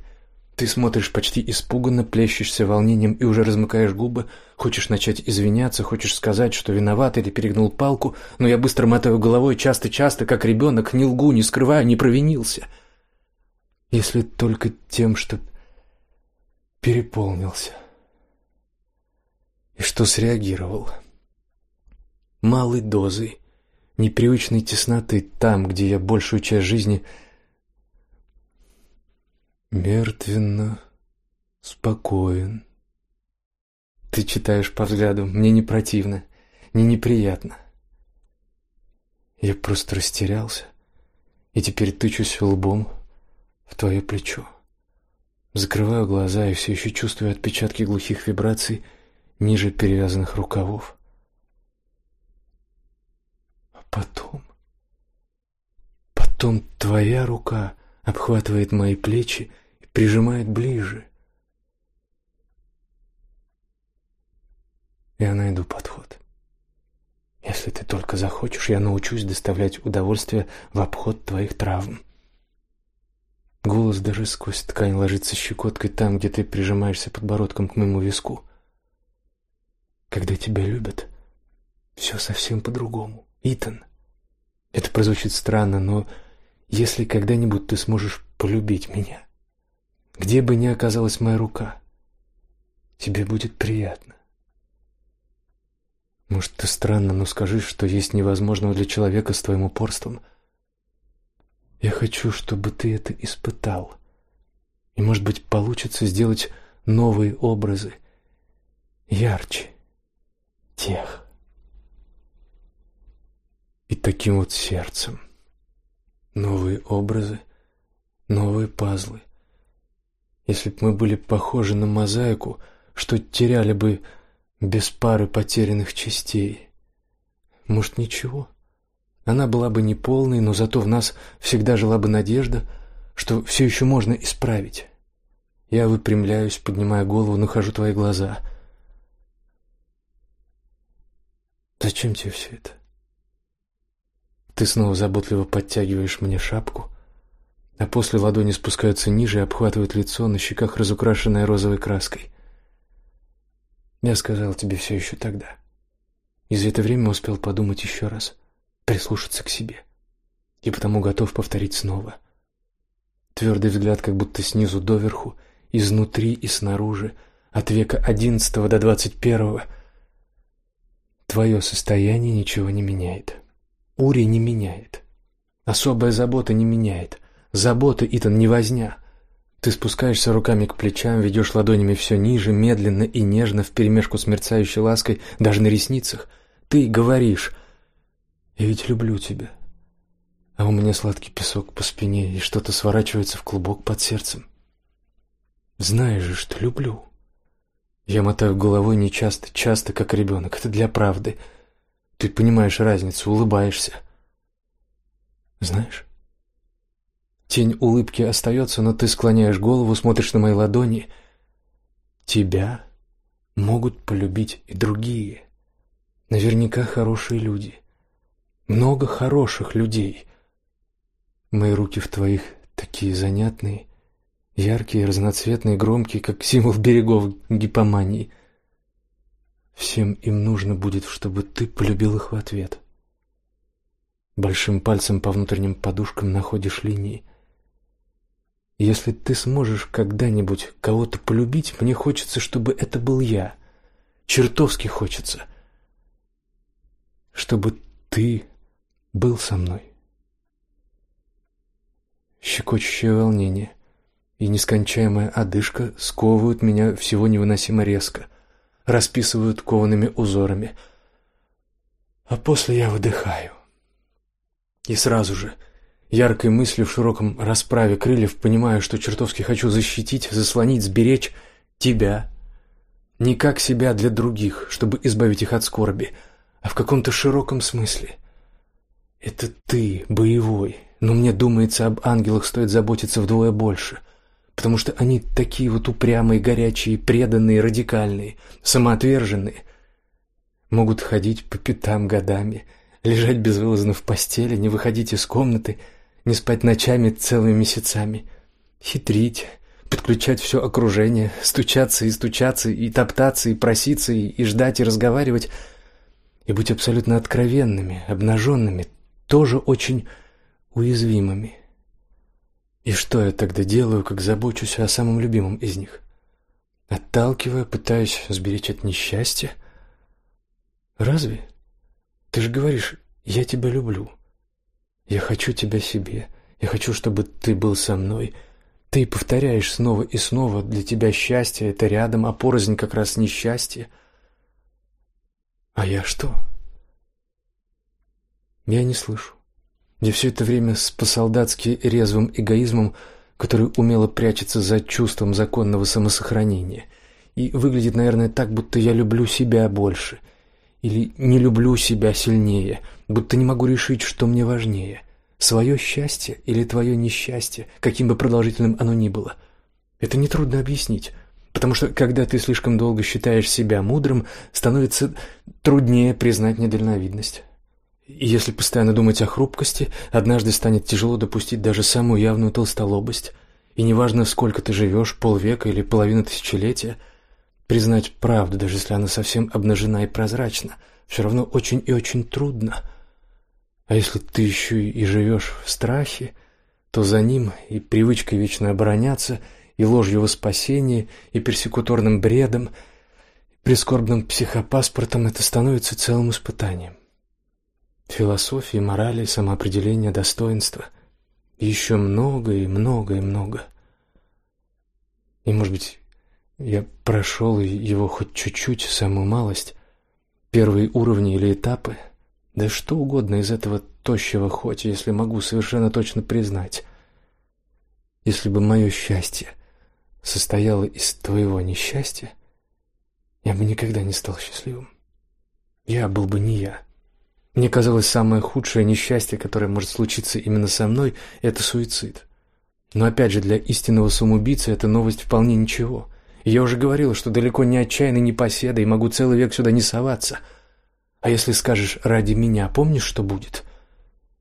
Ты смотришь почти испуганно, плещешься волнением и уже размыкаешь губы, хочешь начать извиняться, хочешь сказать, что виноват или перегнул палку, но я быстро мотаю головой часто-часто, как ребенок, не лгу, не скрываю, не провинился — если только тем, что переполнился и что среагировал. Малой дозой, непривычной тесноты там, где я большую часть жизни мертвенно спокоен. Ты читаешь по взгляду, мне не противно, не неприятно. Я просто растерялся и теперь тычусь лбом в твое плечо. Закрываю глаза и все еще чувствую отпечатки глухих вибраций ниже перевязанных рукавов. А потом... Потом твоя рука обхватывает мои плечи и прижимает ближе. Я найду подход. Если ты только захочешь, я научусь доставлять удовольствие в обход твоих травм. Голос даже сквозь ткань ложится щекоткой там, где ты прижимаешься подбородком к моему виску. Когда тебя любят, все совсем по-другому. Итан, это прозвучит странно, но если когда-нибудь ты сможешь полюбить меня, где бы ни оказалась моя рука, тебе будет приятно. Может, ты странно, но скажи, что есть невозможного для человека с твоим упорством. Я хочу, чтобы ты это испытал. И, может быть, получится сделать новые образы, ярче тех. И таким вот сердцем. Новые образы, новые пазлы. Если бы мы были похожи на мозаику, что теряли бы без пары потерянных частей. Может, ничего? Она была бы неполной, но зато в нас всегда жила бы надежда, что все еще можно исправить. Я выпрямляюсь, поднимая голову, нахожу твои глаза. Зачем тебе все это? Ты снова заботливо подтягиваешь мне шапку, а после ладони спускаются ниже и обхватывают лицо, на щеках разукрашенное розовой краской. Я сказал тебе все еще тогда. И за это время успел подумать еще раз, прислушаться к себе. И потому готов повторить снова. Твердый взгляд как будто снизу доверху, изнутри и снаружи, от века одиннадцатого до двадцать первого. Твое состояние ничего не меняет. Ури не меняет. Особая забота не меняет. Забота, Итан, не возня. Ты спускаешься руками к плечам, ведешь ладонями все ниже, медленно и нежно, вперемешку с мерцающей лаской, даже на ресницах. Ты говоришь: "Я ведь люблю тебя". А у меня сладкий песок по спине, и что-то сворачивается в клубок под сердцем. Знаешь же, что люблю. Я мотаю головой не часто, часто, как ребенок. Это для правды. Ты понимаешь разницу, улыбаешься. Знаешь? Тень улыбки остается, но ты склоняешь голову, смотришь на мои ладони. Тебя могут полюбить и другие. Наверняка хорошие люди. Много хороших людей. Мои руки в твоих такие занятные, яркие, разноцветные, громкие, как символ берегов гипомании. Всем им нужно будет, чтобы ты полюбил их в ответ. Большим пальцем по внутренним подушкам находишь линии. Если ты сможешь когда-нибудь кого-то полюбить, мне хочется, чтобы это был я. Чертовски хочется, чтобы ты был со мной. Щекочущее волнение и нескончаемая одышка сковывают меня всего невыносимо резко, расписывают коваными узорами. А после я выдыхаю. И сразу же яркой мыслью в широком расправе крыльев понимаю, что чертовски хочу защитить, заслонить, сберечь тебя. Не как себя для других, чтобы избавить их от скорби, а в каком-то широком смысле. Это ты, боевой, но мне думается, об ангелах стоит заботиться вдвое больше, потому что они такие вот упрямые, горячие, преданные, радикальные, самоотверженные. Могут ходить по пятам годами, лежать безвылазно в постели, не выходить из комнаты — не спать ночами целыми месяцами, хитрить, подключать все окружение, стучаться и стучаться, и топтаться, и проситься, и, и ждать, и разговаривать, и быть абсолютно откровенными, обнаженными, тоже очень уязвимыми. И что я тогда делаю, как забочусь о самом любимом из них? Отталкивая, пытаюсь сберечь от несчастья? Разве? Ты же говоришь: "Я тебя люблю". Я хочу тебя себе. Я хочу, чтобы ты был со мной. Ты повторяешь снова и снова, для тебя счастье это рядом, а порознь как раз несчастье. А я что? Я не слышу. Я все это время с по-солдатски резвым эгоизмом, который умело прячется за чувством законного самосохранения, и выглядит, наверное, так, будто я люблю себя больше или не люблю себя сильнее будто не могу решить, что мне важнее свое счастье или твое несчастье, каким бы продолжительным оно ни было. Это не трудно объяснить, потому что когда ты слишком долго считаешь себя мудрым, становится труднее признать недальновидность. И если постоянно думать о хрупкости, однажды станет тяжело допустить даже самую явную толстолобость. И неважно, сколько ты живешь, полвека или половину тысячелетия, признать правду, даже если она совсем обнажена и прозрачна, все равно очень и очень трудно. А если ты еще и живешь в страхе, то за ним и привычкой вечно обороняться, и ложью во спасение, и персекуторным бредом, прискорбным психопаспортом это становится целым испытанием. Философии, морали, самоопределение, достоинство. И еще много и много и много. И, может быть, я прошел его хоть чуть-чуть, самую малость, первые уровни или этапы, да что угодно из этого тощего хоть, если могу совершенно точно признать. Если бы мое счастье состояло из твоего несчастья, я бы никогда не стал счастливым. Я был бы не я. Мне казалось, самое худшее несчастье, которое может случиться именно со мной, это суицид. Но опять же, для истинного самоубийцы эта новость вполне ничего. Я уже говорил, что далеко не отчаянный непоседа и могу целый век сюда не соваться. А если скажешь «ради меня», помнишь, что будет?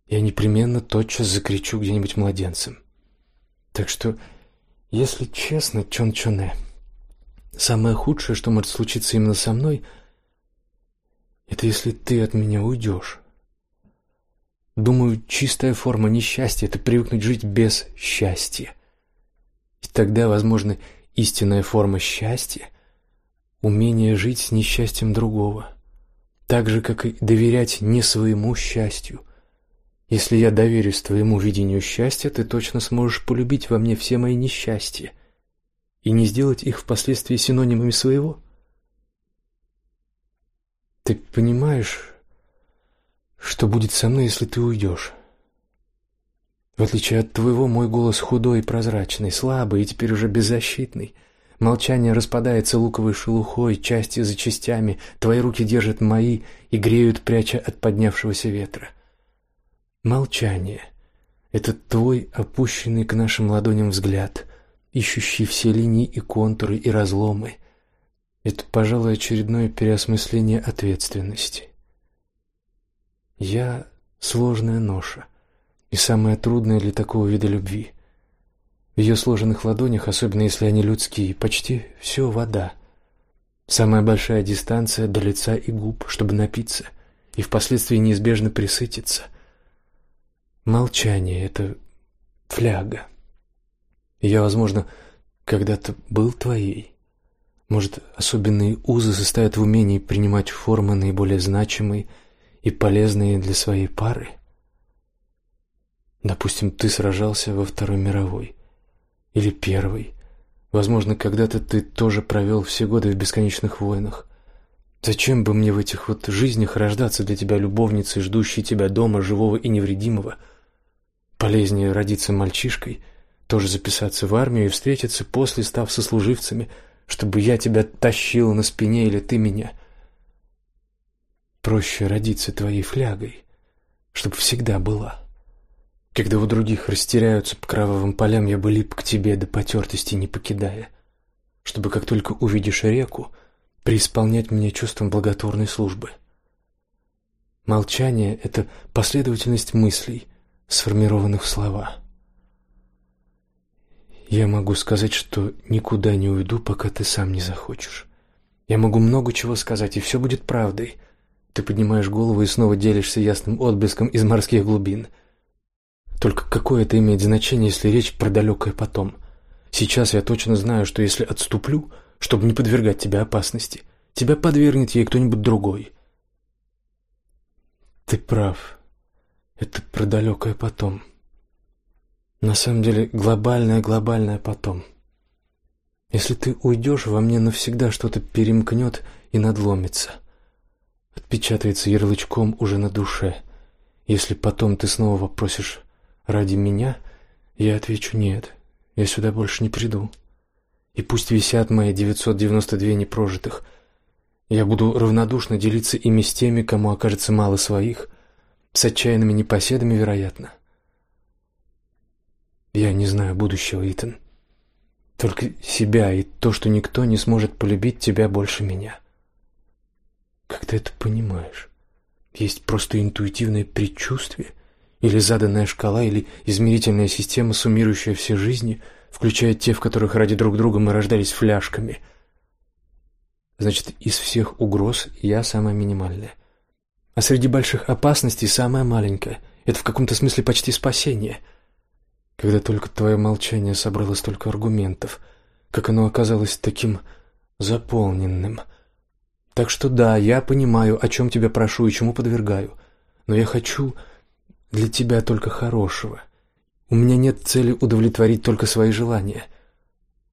Я непременно тотчас закричу где-нибудь младенцем. Так что, если честно, Чон-Чоне, самое худшее, что может случиться именно со мной, это если ты от меня уйдешь. Думаю, чистая форма несчастья — это привыкнуть жить без счастья. И тогда, возможно, Истинная форма счастья — умение жить с несчастьем другого, так же, как и доверять не своему счастью. Если я доверюсь твоему видению счастья, ты точно сможешь полюбить во мне все мои несчастья и не сделать их впоследствии синонимами своего. Ты понимаешь, что будет со мной, если ты уйдешь? В отличие от твоего, мой голос худой прозрачный, слабый и теперь уже беззащитный. Молчание распадается луковой шелухой, части за частями. Твои руки держат мои и греют, пряча от поднявшегося ветра. Молчание — это твой опущенный к нашим ладоням взгляд, ищущий все линии и контуры и разломы. Это, пожалуй, очередное переосмысление ответственности. Я — сложная ноша — и самое трудное для такого вида любви. В ее сложенных ладонях, особенно если они людские, почти все вода. Самая большая дистанция до лица и губ, чтобы напиться и впоследствии неизбежно присытиться. Молчание — это фляга. Я, возможно, когда-то был твоей. Может, особенные узы состоят в умении принимать формы наиболее значимые и полезные для своей пары? Допустим, ты сражался во Второй мировой или Первой. Возможно, когда-то ты тоже провел все годы в бесконечных войнах. Зачем бы мне в этих вот жизнях рождаться для тебя любовницей, ждущей тебя дома, живого и невредимого? Полезнее родиться мальчишкой, тоже записаться в армию и встретиться после, став сослуживцами, чтобы я тебя тащил на спине или ты меня. Проще родиться твоей флягой, чтобы всегда была. Когда у других растеряются по кровавым полям, я бы лип к тебе до потертости не покидая, чтобы как только увидишь реку, преисполнять меня чувством благотворной службы. Молчание — это последовательность мыслей, сформированных в слова. Я могу сказать, что никуда не уйду, пока ты сам не захочешь. Я могу много чего сказать, и все будет правдой. Ты поднимаешь голову и снова делишься ясным отблеском из морских глубин — только какое это имеет значение, если речь про далекое потом? Сейчас я точно знаю, что если отступлю, чтобы не подвергать тебя опасности, тебя подвергнет ей кто-нибудь другой. Ты прав. Это про далекое потом. На самом деле глобальное-глобальное потом. Если ты уйдешь, во мне навсегда что-то перемкнет и надломится. Отпечатается ярлычком уже на душе. Если потом ты снова попросишь Ради меня я отвечу нет. Я сюда больше не приду. И пусть висят мои 992 непрожитых. Я буду равнодушно делиться ими с теми, кому окажется мало своих, с отчаянными непоседами, вероятно. Я не знаю будущего, Итан. Только себя и то, что никто не сможет полюбить тебя больше меня. Как ты это понимаешь? Есть просто интуитивное предчувствие, или заданная шкала, или измерительная система, суммирующая все жизни, включая те, в которых ради друг друга мы рождались фляжками. Значит, из всех угроз я самая минимальная. А среди больших опасностей самая маленькая. Это в каком-то смысле почти спасение. Когда только твое молчание собрало столько аргументов, как оно оказалось таким заполненным. Так что да, я понимаю, о чем тебя прошу и чему подвергаю. Но я хочу для тебя только хорошего. У меня нет цели удовлетворить только свои желания.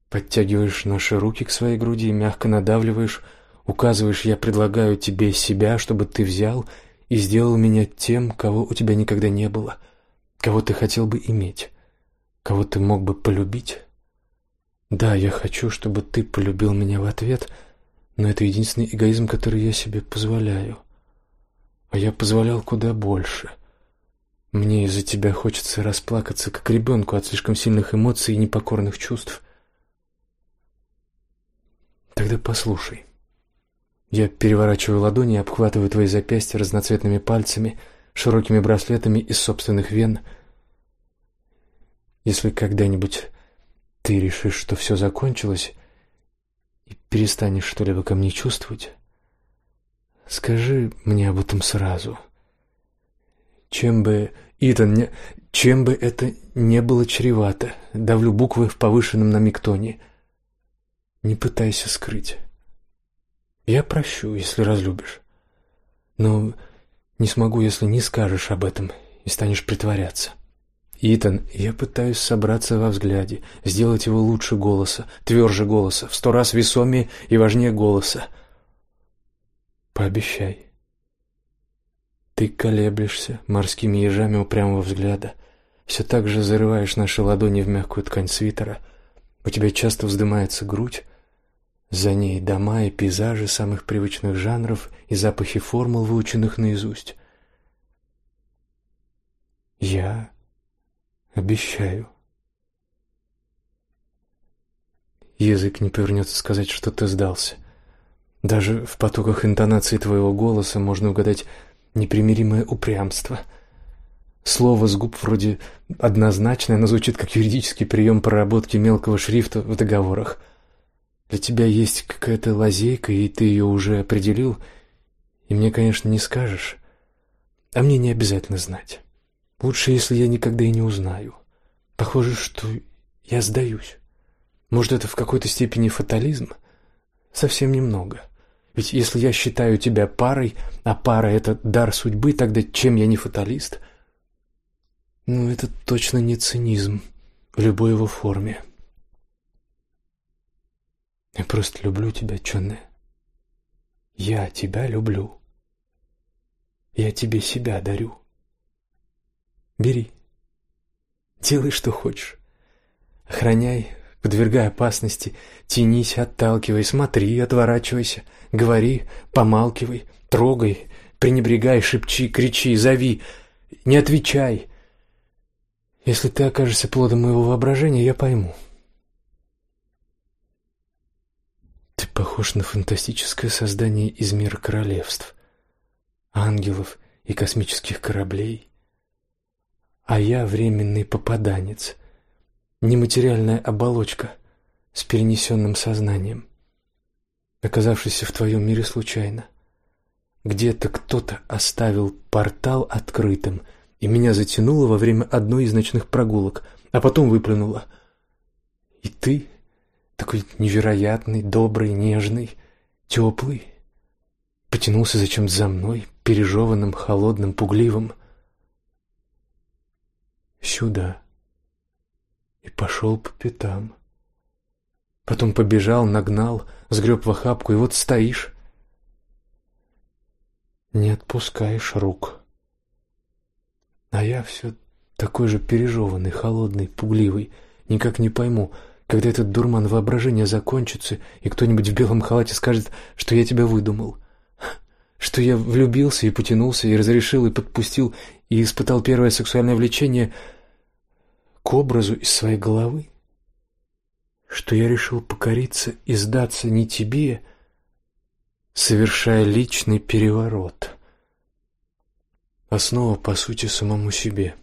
Подтягиваешь наши руки к своей груди, мягко надавливаешь, указываешь, я предлагаю тебе себя, чтобы ты взял и сделал меня тем, кого у тебя никогда не было, кого ты хотел бы иметь, кого ты мог бы полюбить. Да, я хочу, чтобы ты полюбил меня в ответ, но это единственный эгоизм, который я себе позволяю. А я позволял куда больше. Мне из-за тебя хочется расплакаться, как ребенку от слишком сильных эмоций и непокорных чувств. Тогда послушай. Я переворачиваю ладони и обхватываю твои запястья разноцветными пальцами, широкими браслетами из собственных вен. Если когда-нибудь ты решишь, что все закончилось, и перестанешь что-либо ко мне чувствовать, скажи мне об этом сразу. Чем бы, Итан, не, чем бы это не было чревато, давлю буквы в повышенном на миг тоне. Не пытайся скрыть. Я прощу, если разлюбишь. Но не смогу, если не скажешь об этом и станешь притворяться. Итан, я пытаюсь собраться во взгляде, сделать его лучше голоса, тверже голоса, в сто раз весомее и важнее голоса. Пообещай. Ты колеблешься морскими ежами упрямого взгляда, все так же зарываешь наши ладони в мягкую ткань свитера. У тебя часто вздымается грудь, за ней дома и пейзажи самых привычных жанров и запахи формул, выученных наизусть. Я обещаю. Язык не повернется сказать, что ты сдался. Даже в потоках интонации твоего голоса можно угадать непримиримое упрямство. Слово с губ вроде однозначное, но звучит как юридический прием проработки мелкого шрифта в договорах – для тебя есть какая-то лазейка, и ты ее уже определил, и мне, конечно, не скажешь. А мне не обязательно знать. Лучше, если я никогда и не узнаю. Похоже, что я сдаюсь. Может, это в какой-то степени фатализм? Совсем немного. Ведь если я считаю тебя парой, а пара — это дар судьбы, тогда чем я не фаталист? Ну, это точно не цинизм в любой его форме. Я просто люблю тебя, Чонне. Я тебя люблю. Я тебе себя дарю. Бери. Делай, что хочешь. Охраняй, подвергай опасности, тянись, отталкивай, смотри, отворачивайся, говори, помалкивай, трогай, пренебрегай, шепчи, кричи, зови, не отвечай. Если ты окажешься плодом моего воображения, я пойму. Ты похож на фантастическое создание из мира королевств, ангелов и космических кораблей. А я временный попаданец, нематериальная оболочка с перенесенным сознанием, оказавшийся в твоем мире случайно. Где-то кто-то оставил портал открытым, и меня затянуло во время одной из ночных прогулок, а потом выплюнуло. И ты такой невероятный, добрый, нежный, теплый. Потянулся зачем-то за мной, пережеванным, холодным, пугливым. Сюда. И пошел по пятам. Потом побежал, нагнал, сгреб в охапку, и вот стоишь. Не отпускаешь рук. А я все такой же пережеванный, холодный, пугливый. Никак не пойму, когда этот дурман воображения закончится, и кто-нибудь в белом халате скажет, что я тебя выдумал, что я влюбился и потянулся, и разрешил, и подпустил, и испытал первое сексуальное влечение к образу из своей головы, что я решил покориться и сдаться не тебе, совершая личный переворот, а снова, по сути, самому себе.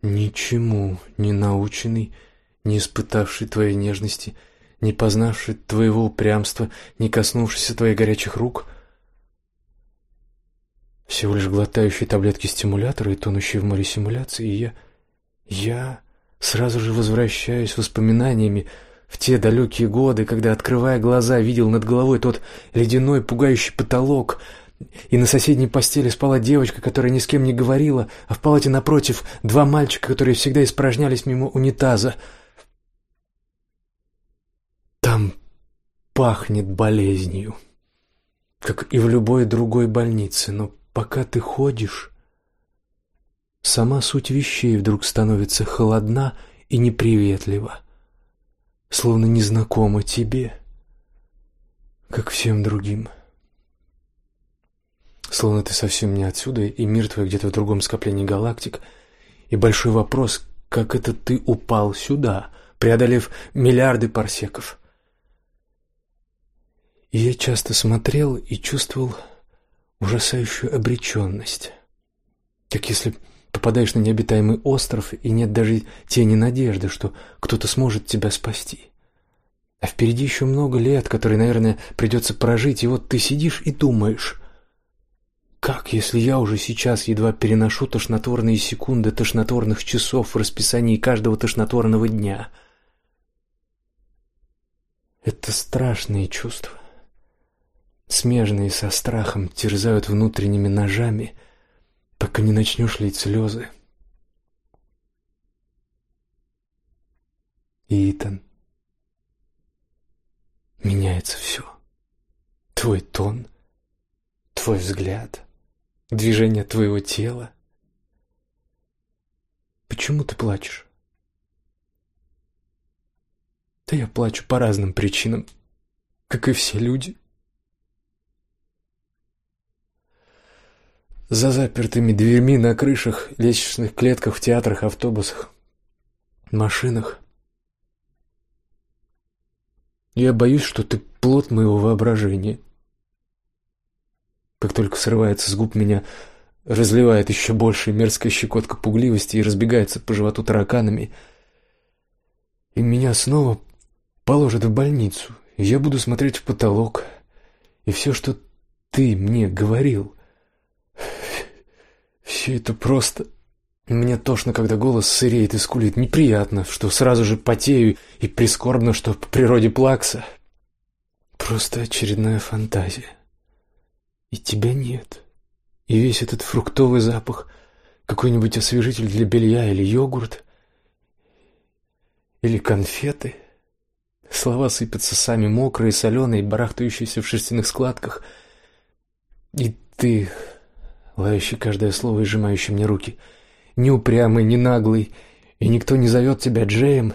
Ничему не наученный, не испытавший твоей нежности, не познавший твоего упрямства, не коснувшийся твоих горячих рук, всего лишь глотающий таблетки стимулятора и тонущий в море симуляции, и я... я сразу же возвращаюсь воспоминаниями В те далекие годы, когда, открывая глаза, видел над головой тот ледяной, пугающий потолок, и на соседней постели спала девочка, которая ни с кем не говорила, а в палате напротив два мальчика, которые всегда испражнялись мимо унитаза. Там пахнет болезнью, как и в любой другой больнице, но пока ты ходишь, сама суть вещей вдруг становится холодна и неприветлива, словно незнакома тебе, как всем другим. Словно ты совсем не отсюда, и мир твой где-то в другом скоплении галактик, и большой вопрос, как это ты упал сюда, преодолев миллиарды парсеков. И я часто смотрел и чувствовал ужасающую обреченность. Как если попадаешь на необитаемый остров, и нет даже тени надежды, что кто-то сможет тебя спасти. А впереди еще много лет, которые, наверное, придется прожить, и вот ты сидишь и думаешь, как, если я уже сейчас едва переношу тошнотворные секунды тошнотворных часов в расписании каждого тошнотворного дня? Это страшные чувства смежные со страхом, терзают внутренними ножами, пока не начнешь лить слезы. Итан. Меняется все. Твой тон, твой взгляд, движение твоего тела. Почему ты плачешь? Да я плачу по разным причинам, как и все люди. За запертыми дверьми на крышах, лестничных клетках, в театрах, автобусах, машинах. Я боюсь, что ты плод моего воображения. Как только срывается с губ меня, разливает еще больше мерзкая щекотка пугливости и разбегается по животу тараканами. И меня снова положат в больницу, и я буду смотреть в потолок. И все, что ты мне говорил, все это просто... Мне тошно, когда голос сыреет и скулит. Неприятно, что сразу же потею, и прискорбно, что по природе плакса. Просто очередная фантазия. И тебя нет. И весь этот фруктовый запах, какой-нибудь освежитель для белья или йогурт, или конфеты. Слова сыпятся сами мокрые, соленые, барахтающиеся в шерстяных складках. И ты лающий каждое слово и сжимающий мне руки. Не упрямый, не наглый, и никто не зовет тебя Джеем,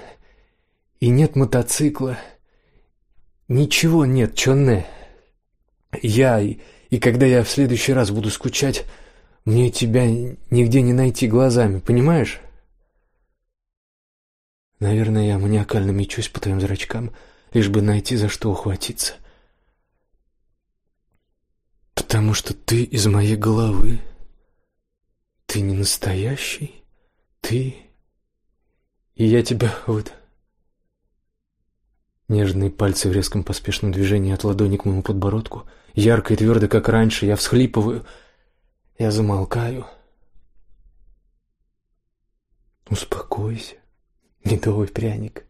и нет мотоцикла. Ничего нет, Чонне. Я, и, и когда я в следующий раз буду скучать, мне тебя нигде не найти глазами, понимаешь? Наверное, я маниакально мечусь по твоим зрачкам, лишь бы найти за что ухватиться. Потому что ты из моей головы. Ты не настоящий. Ты... И я тебя вот... Нежные пальцы в резком поспешном движении от ладони к моему подбородку. Ярко и твердо, как раньше, я всхлипываю. Я замолкаю. Успокойся, медовый пряник.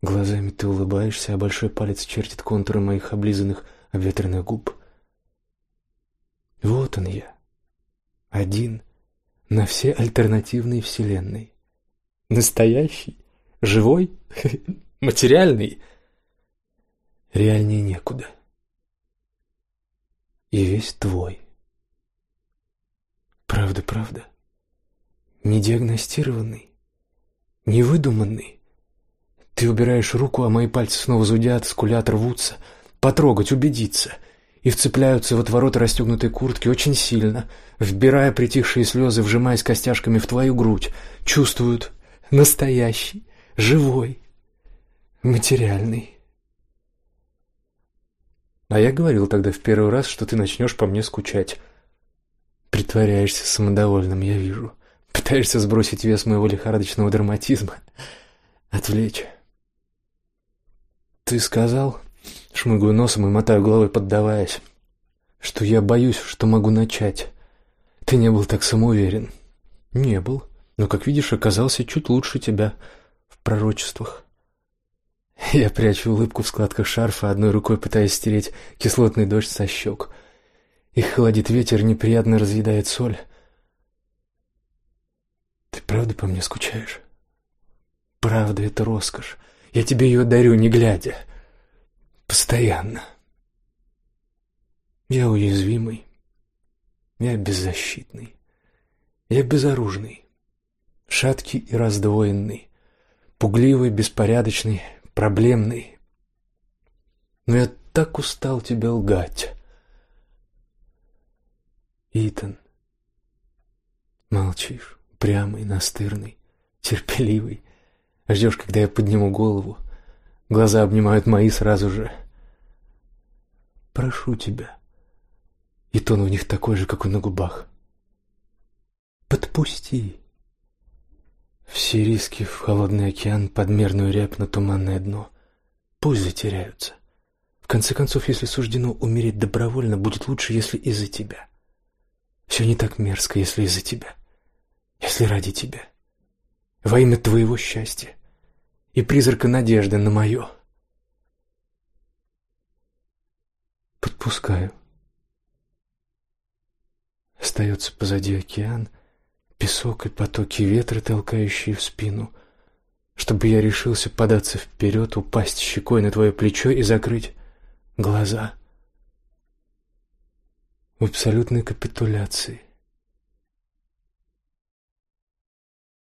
Глазами ты улыбаешься, а большой палец чертит контуры моих облизанных обветренных губ. Вот он я, один на все альтернативные вселенные. Настоящий, живой, материальный. Реальнее некуда. И весь твой. Правда, правда. Не диагностированный, не выдуманный. Ты убираешь руку, а мои пальцы снова зудят, скулят, рвутся — потрогать, убедиться. И вцепляются в отвороты расстегнутой куртки очень сильно, вбирая притихшие слезы, вжимаясь костяшками в твою грудь. Чувствуют настоящий, живой, материальный. А я говорил тогда в первый раз, что ты начнешь по мне скучать. Притворяешься самодовольным, я вижу. Пытаешься сбросить вес моего лихорадочного драматизма, отвлечь. Ты сказал, Шмыгаю носом и мотаю головой, поддаваясь. Что я боюсь, что могу начать. Ты не был так самоуверен. Не был. Но, как видишь, оказался чуть лучше тебя в пророчествах. Я прячу улыбку в складках шарфа, одной рукой пытаясь стереть кислотный дождь со щек. Их холодит ветер, неприятно разъедает соль. Ты правда по мне скучаешь? Правда, это роскошь. Я тебе ее дарю, не глядя. Постоянно. Я уязвимый. Я беззащитный. Я безоружный. Шаткий и раздвоенный. Пугливый, беспорядочный, проблемный. Но я так устал тебе лгать. Итан. Молчишь, прямый, настырный, терпеливый. Ждешь, когда я подниму голову. Глаза обнимают мои сразу же. Прошу тебя. И тон у них такой же, как и на губах. Подпусти. Все риски в холодный океан, подмерную рябь на туманное дно. Пусть затеряются. В конце концов, если суждено умереть добровольно, будет лучше, если из-за тебя. Все не так мерзко, если из-за тебя. Если ради тебя. Во имя твоего счастья. И призрака надежды на мое. Подпускаю. Остается позади океан, песок и потоки ветра, толкающие в спину, чтобы я решился податься вперед, упасть щекой на твое плечо и закрыть глаза. В абсолютной капитуляции,